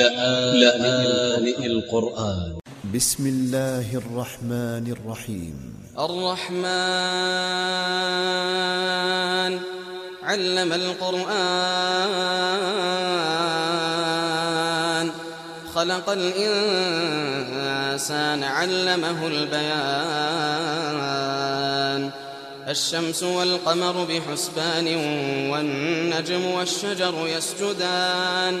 لآن القرآن. ب س م الله الرحمن الرحيم. الرحمن علم القرآن. خلق الإنسان علمه البيان. الشمس والقمر بحسبان والنجم والشجر يسجدان.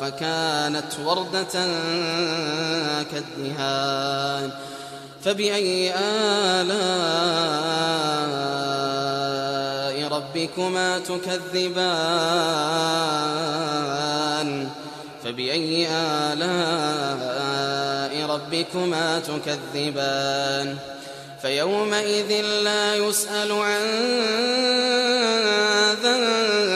فكانت وردة كالدهان. فبأي آلاء ربكما تكذبان؟ فبأي آلاء ربكما تكذبان؟ فيومئذ لا يسأل عن ذنبه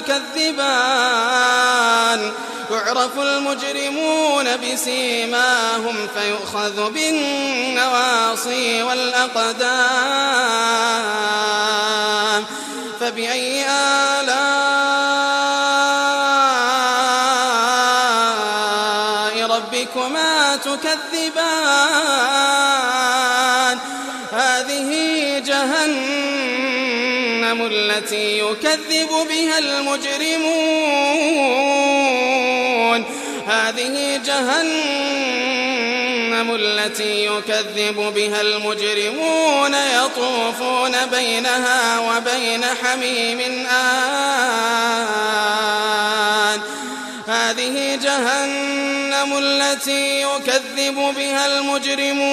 تكذبان. يعرف المجرمون بسيماهم فيؤخذ بالنواصي والأقدام. فبأي آلاء ربكما تكذبان؟ هذه جهنم التي يكذب بها المجرمون. هذه جهنم التي يكذب بها المجرمون يطوفون بينها وبين حميم آن. هذه جهنم التي يكذب بها المجرمون.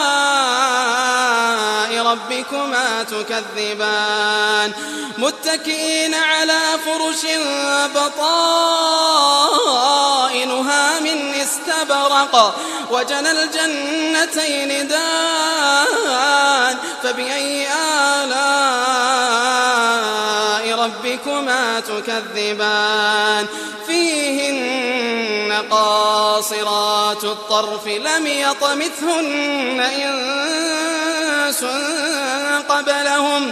ربكما تكذبان. متكئين على فرش بطائنها من استبرق وجنى الجنتين دان فبأي آلاء ربكما تكذبان؟ فيهن قاصرات الطرف لم يطمثهن إنس قبلهم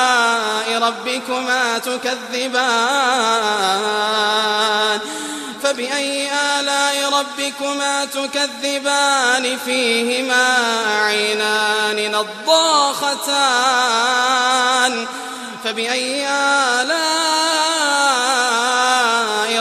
ربكما تكذبان فبأي آلاء ربكما تكذبان فيهما عينان نضاختان فبأي آلاء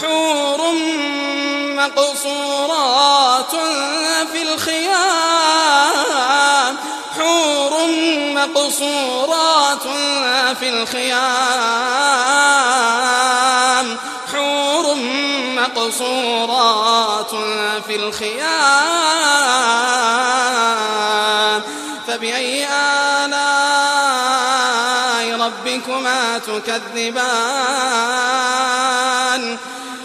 حور مقصورات في الخيام. حور مقصورات في الخيام. حور مقصورات في الخيام. فبأي آلاء ربكما تكذبان؟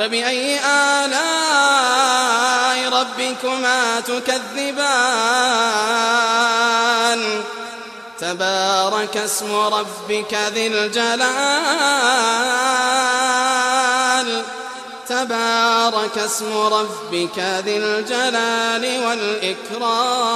فبأي آلاء ربكما تكذبان؟ تبارك اسم ربك ذي الجلال. تبارك اسم ربك ذي الجلال والإكرام.